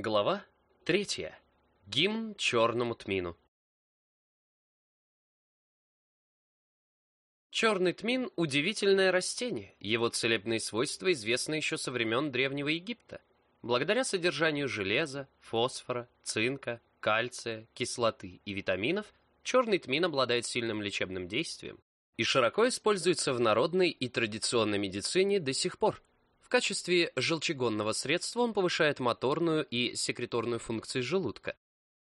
Глава третья. Гимн черному тмину. Черный тмин – удивительное растение. Его целебные свойства известны еще со времен Древнего Египта. Благодаря содержанию железа, фосфора, цинка, кальция, кислоты и витаминов, черный тмин обладает сильным лечебным действием и широко используется в народной и традиционной медицине до сих пор. В качестве желчегонного средства он повышает моторную и секреторную функции желудка.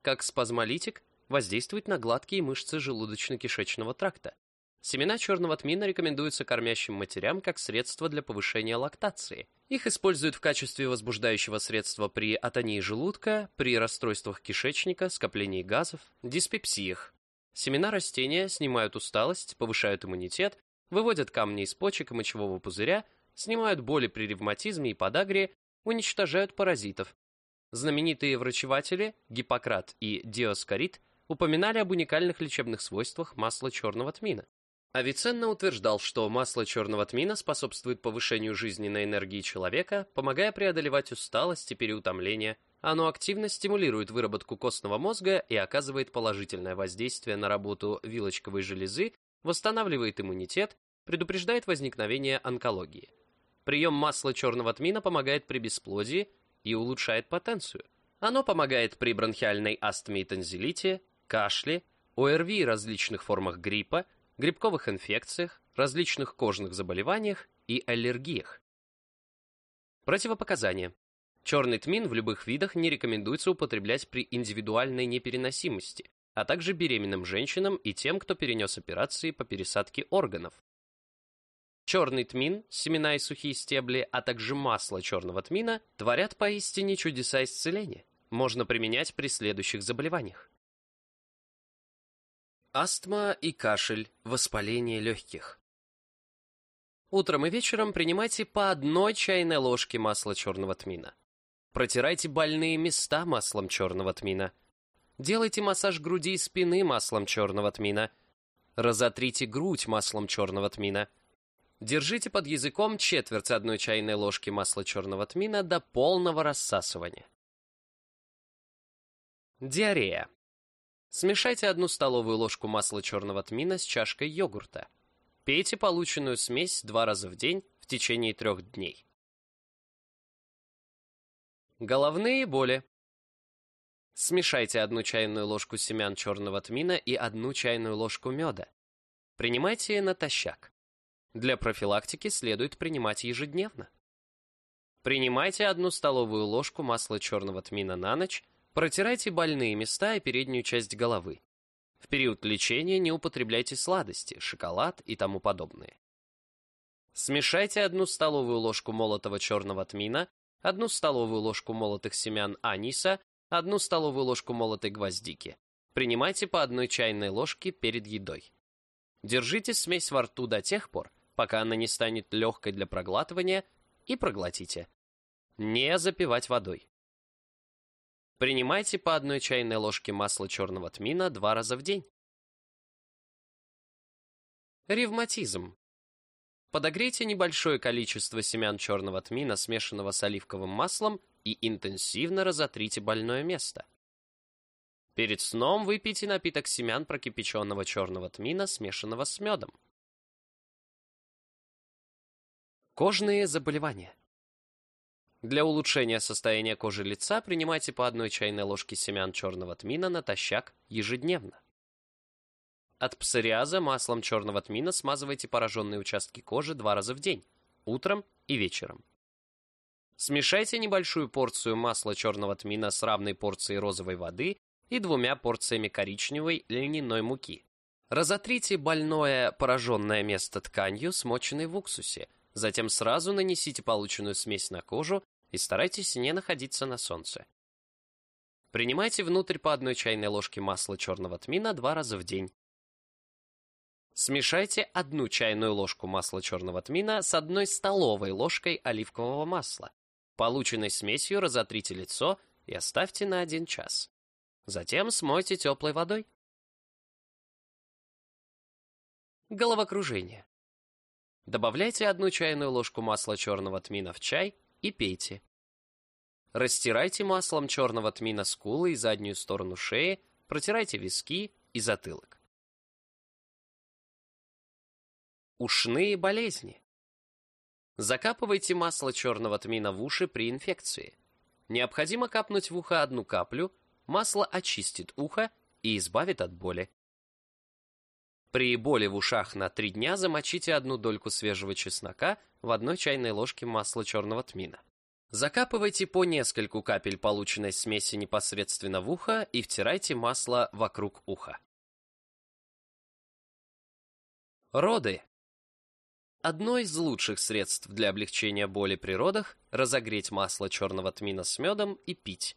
Как спазмолитик воздействует на гладкие мышцы желудочно-кишечного тракта. Семена черного тмина рекомендуются кормящим матерям как средство для повышения лактации. Их используют в качестве возбуждающего средства при атонии желудка, при расстройствах кишечника, скоплении газов, диспепсиях. Семена растения снимают усталость, повышают иммунитет, выводят камни из почек и мочевого пузыря, снимают боли при ревматизме и подагре, уничтожают паразитов. Знаменитые врачеватели Гиппократ и Диоскорид упоминали об уникальных лечебных свойствах масла черного тмина. Авиценна утверждал, что масло черного тмина способствует повышению жизненной энергии человека, помогая преодолевать усталость и переутомление. Оно активно стимулирует выработку костного мозга и оказывает положительное воздействие на работу вилочковой железы, восстанавливает иммунитет, предупреждает возникновение онкологии. Прием масла черного тмина помогает при бесплодии и улучшает потенцию. Оно помогает при бронхиальной астме и танзелите, кашле, ОРВИ различных формах гриппа, грибковых инфекциях, различных кожных заболеваниях и аллергиях. Противопоказания. Черный тмин в любых видах не рекомендуется употреблять при индивидуальной непереносимости, а также беременным женщинам и тем, кто перенес операции по пересадке органов. Черный тмин, семена и сухие стебли, а также масло черного тмина творят поистине чудеса исцеления. Можно применять при следующих заболеваниях. Астма и кашель, воспаление легких. Утром и вечером принимайте по одной чайной ложке масла черного тмина. Протирайте больные места маслом черного тмина. Делайте массаж груди и спины маслом черного тмина. Разотрите грудь маслом черного тмина. Держите под языком четверть одной чайной ложки масла черного тмина до полного рассасывания. Диарея. Смешайте одну столовую ложку масла черного тмина с чашкой йогурта. Пейте полученную смесь два раза в день в течение трех дней. Головные боли. Смешайте одну чайную ложку семян черного тмина и одну чайную ложку меда. Принимайте натощак. Для профилактики следует принимать ежедневно. Принимайте одну столовую ложку масла черного тмина на ночь, протирайте больные места и переднюю часть головы. В период лечения не употребляйте сладости, шоколад и тому подобное. Смешайте одну столовую ложку молотого черного тмина, одну столовую ложку молотых семян аниса, одну столовую ложку молотой гвоздики. Принимайте по одной чайной ложке перед едой. Держите смесь во рту до тех пор, пока она не станет легкой для проглатывания, и проглотите. Не запивать водой. Принимайте по одной чайной ложке масла черного тмина два раза в день. Ревматизм. Подогрейте небольшое количество семян черного тмина, смешанного с оливковым маслом, и интенсивно разотрите больное место. Перед сном выпейте напиток семян прокипяченного черного тмина, смешанного с медом. Кожные заболевания. Для улучшения состояния кожи лица принимайте по одной чайной ложке семян черного тмина натощак ежедневно. От псориаза маслом черного тмина смазывайте пораженные участки кожи два раза в день, утром и вечером. Смешайте небольшую порцию масла черного тмина с равной порцией розовой воды и двумя порциями коричневой льняной муки. Разотрите больное пораженное место тканью, смоченной в уксусе, Затем сразу нанесите полученную смесь на кожу и старайтесь не находиться на солнце. Принимайте внутрь по одной чайной ложке масла черного тмина два раза в день. Смешайте одну чайную ложку масла черного тмина с одной столовой ложкой оливкового масла. Полученной смесью разотрите лицо и оставьте на один час. Затем смойте теплой водой. Головокружение. Добавляйте одну чайную ложку масла черного тмина в чай и пейте. Растирайте маслом черного тмина скулы и заднюю сторону шеи, протирайте виски и затылок. Ушные болезни. Закапывайте масло черного тмина в уши при инфекции. Необходимо капнуть в ухо одну каплю, масло очистит ухо и избавит от боли. При боли в ушах на 3 дня замочите одну дольку свежего чеснока в одной чайной ложке масла черного тмина. Закапывайте по нескольку капель полученной смеси непосредственно в ухо и втирайте масло вокруг уха. Роды. Одно из лучших средств для облегчения боли при родах – разогреть масло черного тмина с медом и пить.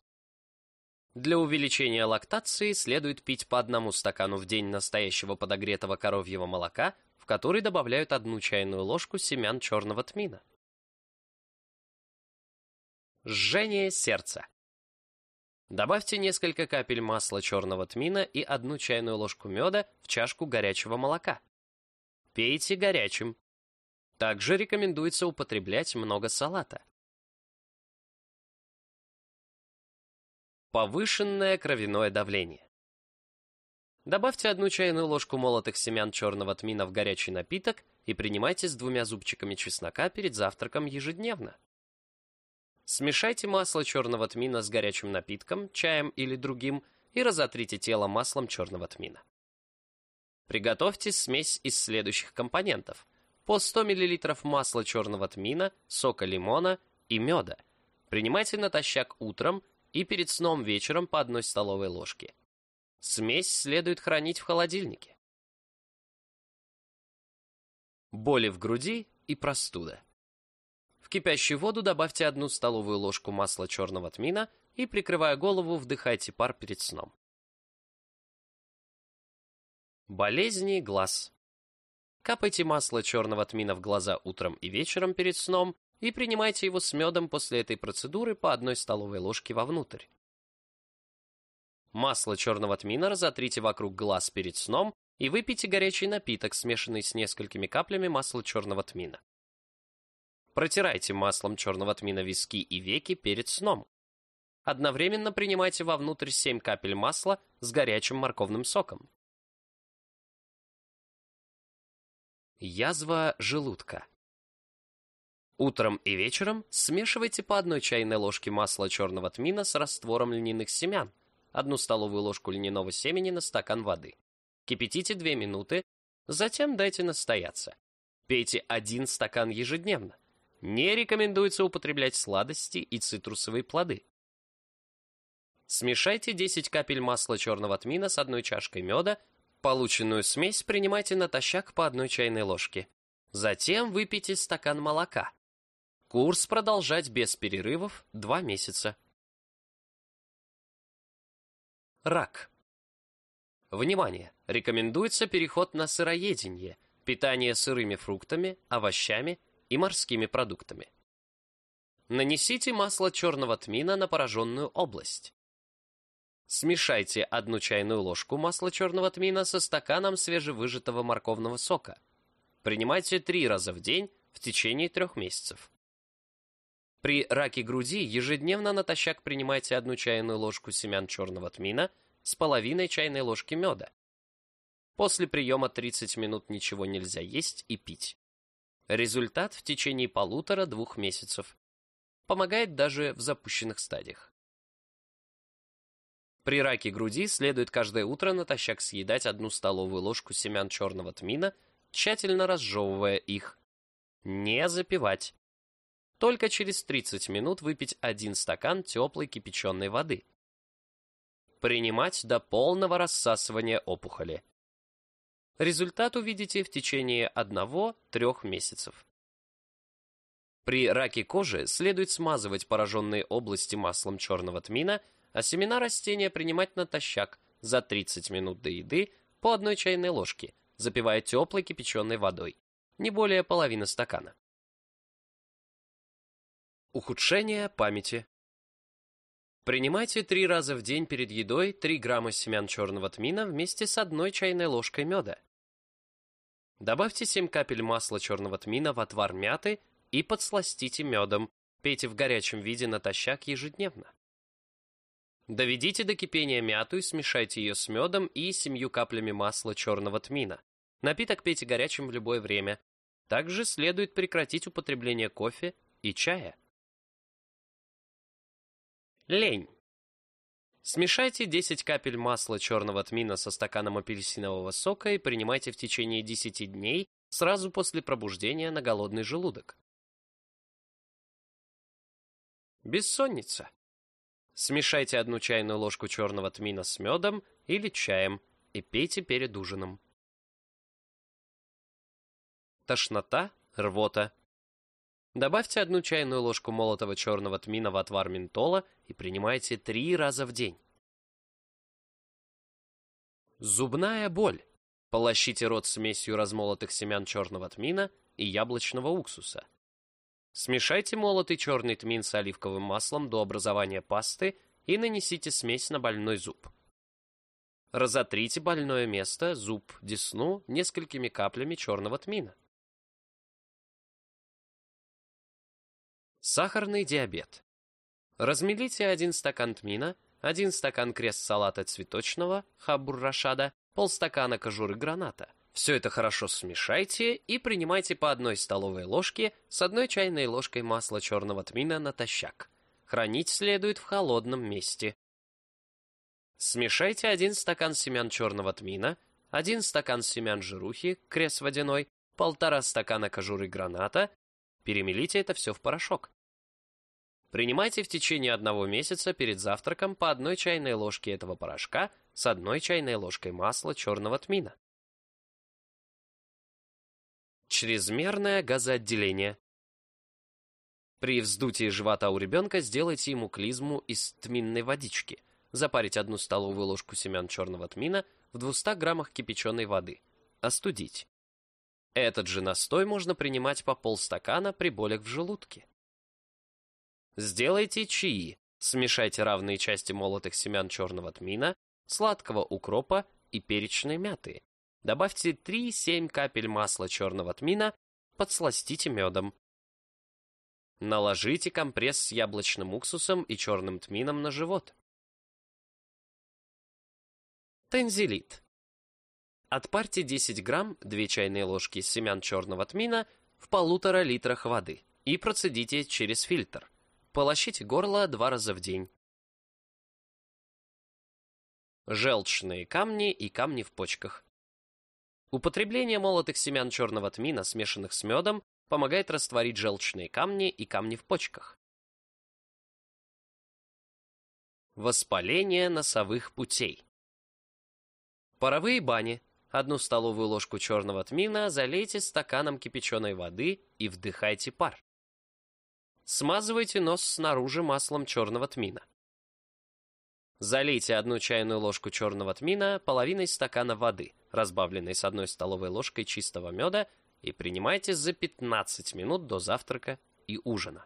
Для увеличения лактации следует пить по одному стакану в день настоящего подогретого коровьего молока, в который добавляют одну чайную ложку семян черного тмина. Жжение сердца. Добавьте несколько капель масла черного тмина и одну чайную ложку меда в чашку горячего молока. Пейте горячим. Также рекомендуется употреблять много салата. Повышенное кровяное давление. Добавьте одну чайную ложку молотых семян черного тмина в горячий напиток и принимайте с двумя зубчиками чеснока перед завтраком ежедневно. Смешайте масло черного тмина с горячим напитком, чаем или другим, и разотрите тело маслом черного тмина. Приготовьте смесь из следующих компонентов – по 100 мл масла черного тмина, сока лимона и меда. Принимайте натощак утром и перед сном вечером по одной столовой ложке. Смесь следует хранить в холодильнике. Боли в груди и простуда. В кипящую воду добавьте одну столовую ложку масла черного тмина и, прикрывая голову, вдыхайте пар перед сном. Болезни глаз. Капайте масло черного тмина в глаза утром и вечером перед сном и принимайте его с медом после этой процедуры по одной столовой ложке вовнутрь. Масло черного тмина разотрите вокруг глаз перед сном и выпейте горячий напиток, смешанный с несколькими каплями масла черного тмина. Протирайте маслом черного тмина виски и веки перед сном. Одновременно принимайте вовнутрь 7 капель масла с горячим морковным соком. Язва желудка. Утром и вечером смешивайте по одной чайной ложке масла черного тмина с раствором льняных семян, одну столовую ложку льняного семени на стакан воды. Кипятите 2 минуты, затем дайте настояться. Пейте один стакан ежедневно. Не рекомендуется употреблять сладости и цитрусовые плоды. Смешайте 10 капель масла черного тмина с одной чашкой меда Полученную смесь принимайте натощак по одной чайной ложке. Затем выпейте стакан молока. Курс продолжать без перерывов 2 месяца. Рак. Внимание! Рекомендуется переход на сыроедение, питание сырыми фруктами, овощами и морскими продуктами. Нанесите масло черного тмина на пораженную область. Смешайте одну чайную ложку масла черного тмина со стаканом свежевыжатого морковного сока. Принимайте три раза в день в течение трех месяцев. При раке груди ежедневно натощак принимайте одну чайную ложку семян черного тмина с половиной чайной ложки меда. После приема 30 минут ничего нельзя есть и пить. Результат в течение полутора-двух месяцев. Помогает даже в запущенных стадиях. При раке груди следует каждое утро натощак съедать одну столовую ложку семян черного тмина, тщательно разжевывая их. Не запивать. Только через 30 минут выпить один стакан теплой кипяченой воды. Принимать до полного рассасывания опухоли. Результат увидите в течение 1-3 месяцев. При раке кожи следует смазывать пораженные области маслом черного тмина – а семена растения принимать натощак за 30 минут до еды по одной чайной ложке, запивая теплой кипяченой водой, не более половины стакана. Ухудшение памяти. Принимайте три раза в день перед едой 3 грамма семян черного тмина вместе с одной чайной ложкой меда. Добавьте 7 капель масла черного тмина в отвар мяты и подсластите медом, Пейте в горячем виде натощак ежедневно. Доведите до кипения мяту и смешайте ее с медом и семью каплями масла черного тмина. Напиток пейте горячим в любое время. Также следует прекратить употребление кофе и чая. Лень. Смешайте 10 капель масла черного тмина со стаканом апельсинового сока и принимайте в течение 10 дней сразу после пробуждения на голодный желудок. Бессонница. Смешайте одну чайную ложку черного тмина с медом или чаем и пейте перед ужином. Тошнота, рвота. Добавьте одну чайную ложку молотого черного тмина в отвар ментола и принимайте три раза в день. Зубная боль. Полощите рот смесью размолотых семян черного тмина и яблочного уксуса. Смешайте молотый черный тмин с оливковым маслом до образования пасты и нанесите смесь на больной зуб. Разотрите больное место, зуб, десну несколькими каплями черного тмина. Сахарный диабет. Размелите один стакан тмина, один стакан крест-салата цветочного, хабур-рашада, полстакана кожуры граната, все это хорошо смешайте и принимайте по одной столовой ложке с одной чайной ложкой масла черного тмина натощак. Хранить следует в холодном месте. Смешайте один стакан семян черного тмина, один стакан семян жирухи, крест водяной, полтора стакана кожуры граната. Перемелите это все в порошок. Принимайте в течение одного месяца перед завтраком по одной чайной ложке этого порошка с одной чайной ложкой масла черного тмина. Чрезмерное газоотделение. При вздутии живота у ребенка сделайте ему клизму из тминной водички. Запарить одну столовую ложку семян черного тмина в 200 граммах кипяченой воды. Остудить. Этот же настой можно принимать по полстакана при болях в желудке. Сделайте чаи. Смешайте равные части молотых семян черного тмина, сладкого укропа и перечной мяты. Добавьте 3-7 капель масла черного тмина, подсластите медом. Наложите компресс с яблочным уксусом и черным тмином на живот. Тензилит. Отпарьте 10 грамм, 2 чайные ложки семян черного тмина в полутора литрах воды и процедите через фильтр. Полощите горло два раза в день. Желчные камни и камни в почках. Употребление молотых семян черного тмина, смешанных с медом, помогает растворить желчные камни и камни в почках. Воспаление носовых путей. Паровые бани. Одну столовую ложку черного тмина залейте стаканом кипяченой воды и вдыхайте пар. Смазывайте нос снаружи маслом черного тмина. Залейте одну чайную ложку черного тмина половиной стакана воды, разбавленной с одной столовой ложкой чистого меда, и принимайте за 15 минут до завтрака и ужина.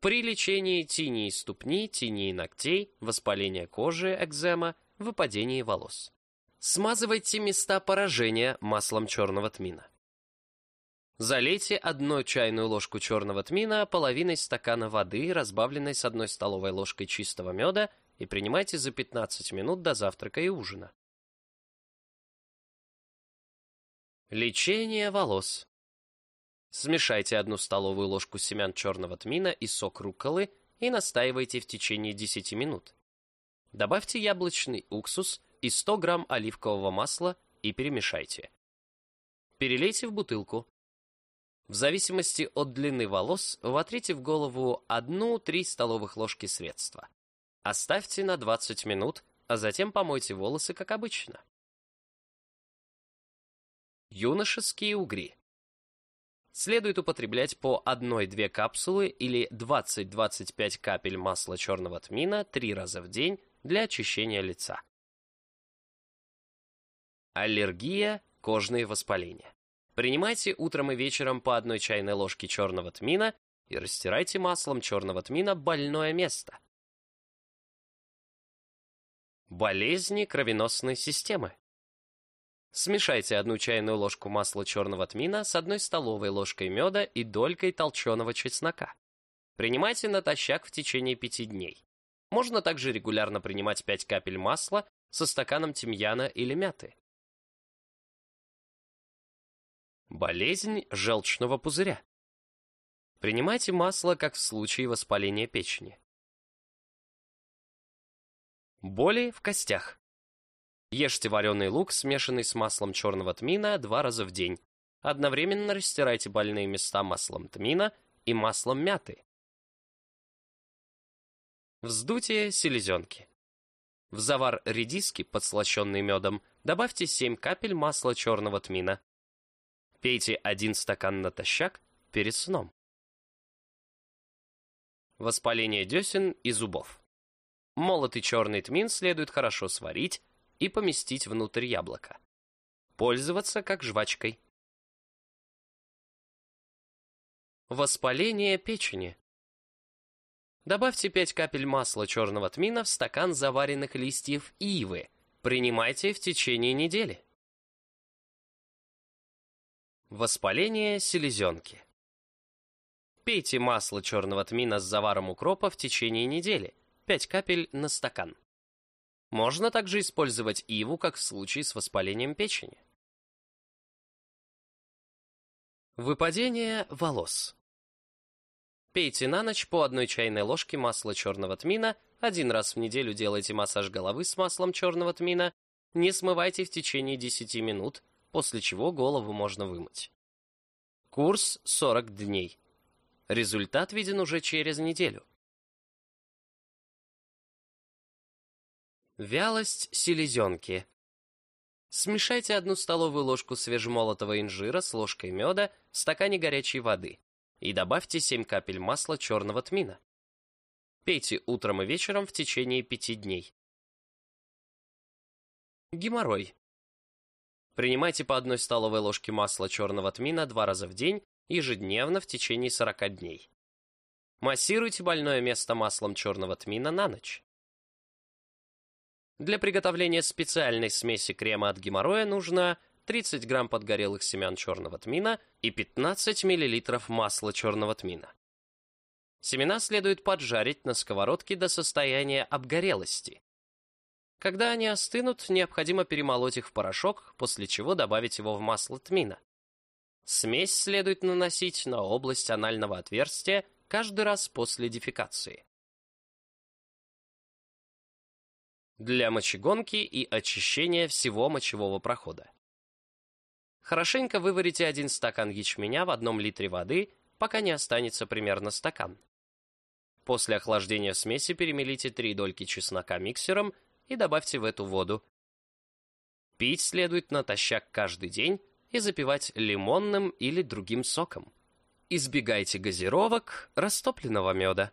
При лечении тинии ступни, тинии ногтей, воспаления кожи, экзема, выпадении волос. Смазывайте места поражения маслом черного тмина. Залейте одну чайную ложку черного тмина половиной стакана воды, разбавленной с одной столовой ложкой чистого меда, и принимайте за 15 минут до завтрака и ужина. Лечение волос. Смешайте одну столовую ложку семян черного тмина и сок рукколы и настаивайте в течение 10 минут. Добавьте яблочный уксус и 100 грамм оливкового масла и перемешайте. Перелейте в бутылку. В зависимости от длины волос, вотрите в голову 1-3 столовых ложки средства. Оставьте на 20 минут, а затем помойте волосы, как обычно. Юношеские угри. Следует употреблять по 1-2 капсулы или 20-25 капель масла черного тмина 3 раза в день для очищения лица. Аллергия, кожные воспаления. Принимайте утром и вечером по одной чайной ложке черного тмина и растирайте маслом черного тмина больное место. Болезни кровеносной системы. Смешайте одну чайную ложку масла черного тмина с одной столовой ложкой меда и долькой толченого чеснока. Принимайте натощак в течение пяти дней. Можно также регулярно принимать 5 капель масла со стаканом тимьяна или мяты. Болезнь желчного пузыря. Принимайте масло, как в случае воспаления печени. Боли в костях. Ешьте вареный лук, смешанный с маслом черного тмина, два раза в день. Одновременно растирайте больные места маслом тмина и маслом мяты. Вздутие селезенки. В завар редиски, подслащенный медом, добавьте 7 капель масла черного тмина. Пейте один стакан натощак перед сном. Воспаление десен и зубов. Молотый черный тмин следует хорошо сварить, и поместить внутрь яблока. Пользоваться как жвачкой. Воспаление печени. Добавьте 5 капель масла черного тмина в стакан заваренных листьев ивы. Принимайте в течение недели. Воспаление селезенки. Пейте масло черного тмина с заваром укропа в течение недели, 5 капель на стакан. Можно также использовать иву, как в случае с воспалением печени. Выпадение волос. Пейте на ночь по одной чайной ложке масла черного тмина, один раз в неделю делайте массаж головы с маслом черного тмина, не смывайте в течение 10 минут, после чего голову можно вымыть. Курс 40 дней. Результат виден уже через неделю. Вялость селезенки. Смешайте одну столовую ложку свежемолотого инжира с ложкой меда в стакане горячей воды и добавьте 7 капель масла черного тмина. Пейте утром и вечером в течение 5 дней. Геморрой. Принимайте по одной столовой ложке масла черного тмина два раза в день, ежедневно в течение 40 дней. Массируйте больное место маслом черного тмина на ночь. Для приготовления специальной смеси крема от геморроя нужно 30 грамм подгорелых семян черного тмина и 15 миллилитров масла черного тмина. Семена следует поджарить на сковородке до состояния обгорелости. Когда они остынут, необходимо перемолоть их в порошок, после чего добавить его в масло тмина. Смесь следует наносить на область анального отверстия каждый раз после дефекации. для мочегонки и очищения всего мочевого прохода. Хорошенько выварите один стакан ячменя в одном литре воды, пока не останется примерно стакан. После охлаждения смеси перемелите три дольки чеснока миксером и добавьте в эту воду. Пить следует натощак каждый день и запивать лимонным или другим соком. Избегайте газировок, растопленного меда.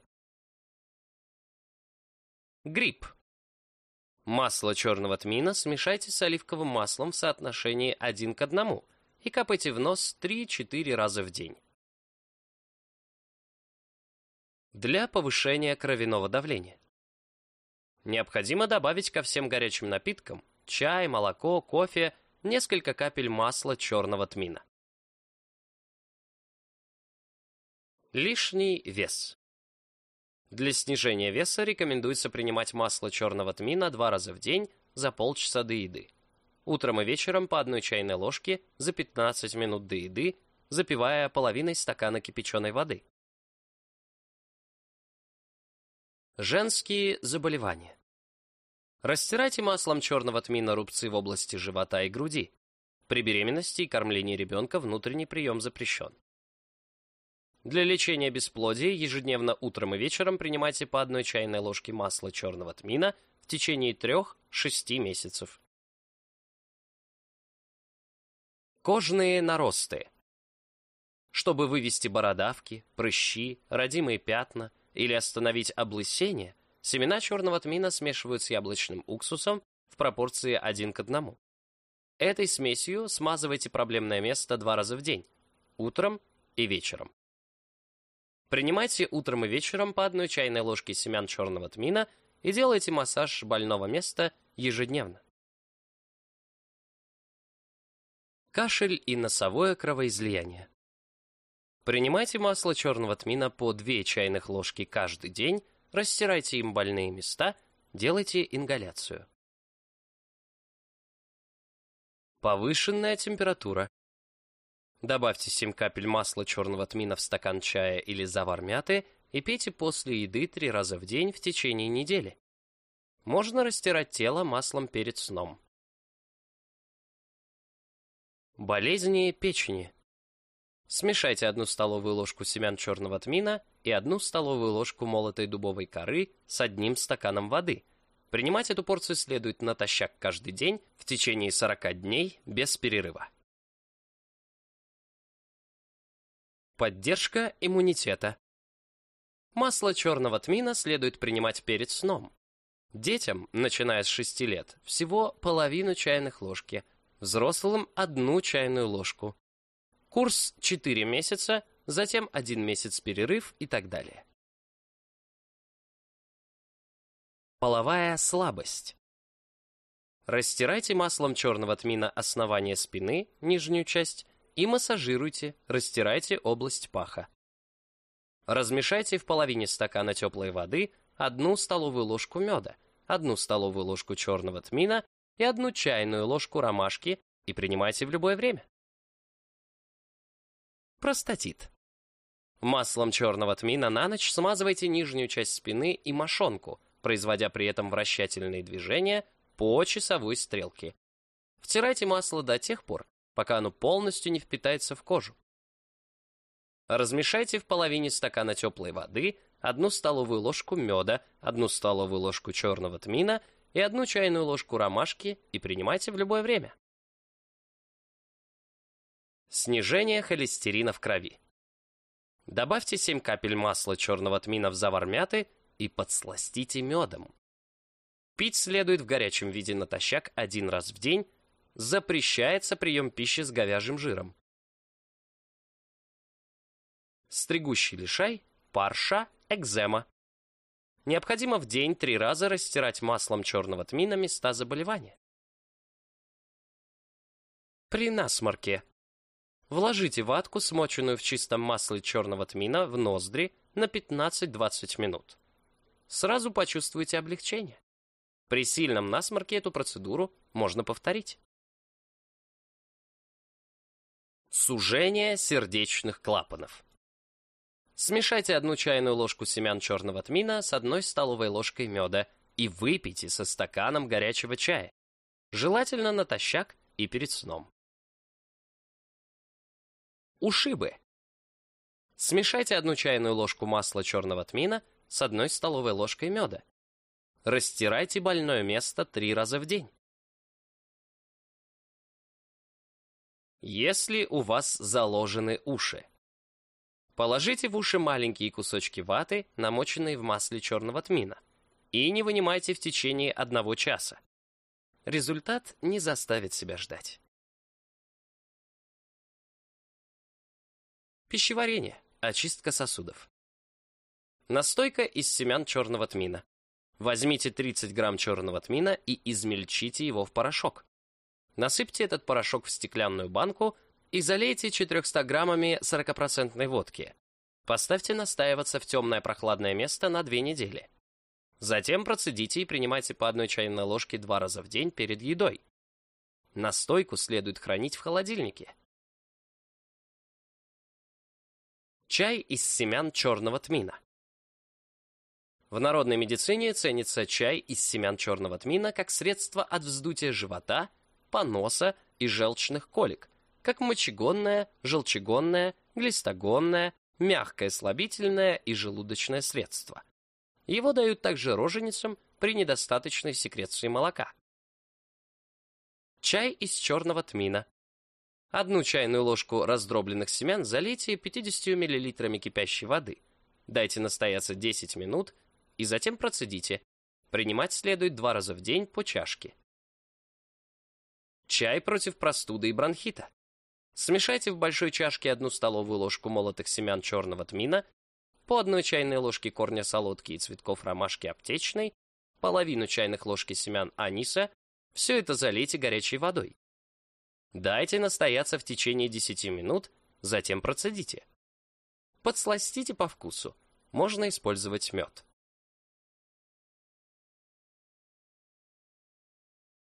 Грипп. Масло черного тмина смешайте с оливковым маслом в соотношении 1 к 1 и капайте в нос 3-4 раза в день. Для повышения кровяного давления. Необходимо добавить ко всем горячим напиткам чай, молоко, кофе, несколько капель масла черного тмина. Лишний вес. Для снижения веса рекомендуется принимать масло черного тмина два раза в день за полчаса до еды. Утром и вечером по одной чайной ложке за 15 минут до еды, запивая половиной стакана кипяченой воды. Женские заболевания. Растирайте маслом черного тмина рубцы в области живота и груди. При беременности и кормлении ребенка внутренний прием запрещен. Для лечения бесплодия ежедневно утром и вечером принимайте по одной чайной ложке масла черного тмина в течение 3-6 месяцев. Кожные наросты. Чтобы вывести бородавки, прыщи, родимые пятна или остановить облысение, семена черного тмина смешивают с яблочным уксусом в пропорции 1 к 1. Этой смесью смазывайте проблемное место два раза в день, утром и вечером. Принимайте утром и вечером по одной чайной ложке семян черного тмина и делайте массаж больного места ежедневно. Кашель и носовое кровоизлияние. Принимайте масло черного тмина по 2 чайных ложки каждый день, растирайте им больные места, делайте ингаляцию. Повышенная температура. Добавьте 7 капель масла черного тмина в стакан чая или завар мяты и пейте после еды 3 раза в день в течение недели. Можно растирать тело маслом перед сном. Болезни печени. Смешайте одну столовую ложку семян черного тмина и одну столовую ложку молотой дубовой коры с одним стаканом воды. Принимать эту порцию следует натощак каждый день в течение 40 дней без перерыва. Поддержка иммунитета. Масло черного тмина следует принимать перед сном. Детям, начиная с 6 лет, всего половину чайных ложки, взрослым – одну чайную ложку. Курс 4 месяца, затем 1 месяц перерыв и так далее. Половая слабость. Растирайте маслом черного тмина основание спины, нижнюю часть, и массажируйте, растирайте область паха. Размешайте в половине стакана теплой воды одну столовую ложку меда, одну столовую ложку черного тмина и одну чайную ложку ромашки и принимайте в любое время. Простатит. Маслом черного тмина на ночь смазывайте нижнюю часть спины и мошонку, производя при этом вращательные движения по часовой стрелке. Втирайте масло до тех пор, пока оно полностью не впитается в кожу. Размешайте в половине стакана теплой воды одну столовую ложку меда, одну столовую ложку черного тмина и одну чайную ложку ромашки и принимайте в любое время. Снижение холестерина в крови. Добавьте 7 капель масла черного тмина в завар мяты и подсластите медом. Пить следует в горячем виде натощак один раз в день. Запрещается прием пищи с говяжьим жиром. Стригущий лишай, парша, экзема. Необходимо в день три раза растирать маслом черного тмина места заболевания. При насморке Вложите ватку, смоченную в чистом масле черного тмина, в ноздри на 15-20 минут. Сразу почувствуете облегчение. При сильном насморке эту процедуру можно повторить. Сужение сердечных клапанов. Смешайте одну чайную ложку семян черного тмина с одной столовой ложкой меда и выпейте со стаканом горячего чая. Желательно натощак и перед сном. Ушибы. Смешайте одну чайную ложку масла черного тмина с одной столовой ложкой меда. Растирайте больное место три раза в день. Если у вас заложены уши. Положите в уши маленькие кусочки ваты, намоченные в масле черного тмина, и не вынимайте в течение одного часа. Результат не заставит себя ждать. Пищеварение. Очистка сосудов. Настойка из семян черного тмина. Возьмите 30 грамм черного тмина и измельчите его в порошок. Насыпьте этот порошок в стеклянную банку и залейте 400 граммами 40% водки. Поставьте настаиваться в темное прохладное место на 2 недели. Затем процедите и принимайте по одной чайной ложке два раза в день перед едой. Настойку следует хранить в холодильнике. Чай из семян черного тмина. В народной медицине ценится чай из семян черного тмина как средство от вздутия живота, поноса и желчных колик, как мочегонное, желчегонное, глистогонное, мягкое слабительное и желудочное средство. Его дают также роженицам при недостаточной секреции молока. Чай из черного тмина. Одну чайную ложку раздробленных семян залейте 50 мл кипящей воды. Дайте настояться 10 минут и затем процедите. Принимать следует два раза в день по чашке. Чай против простуды и бронхита. Смешайте в большой чашке одну столовую ложку молотых семян черного тмина, по одной чайной ложке корня солодки и цветков ромашки аптечной, половину чайных ложки семян аниса, все это залейте горячей водой. Дайте настояться в течение 10 минут, затем процедите. Подсластите по вкусу. Можно использовать мед.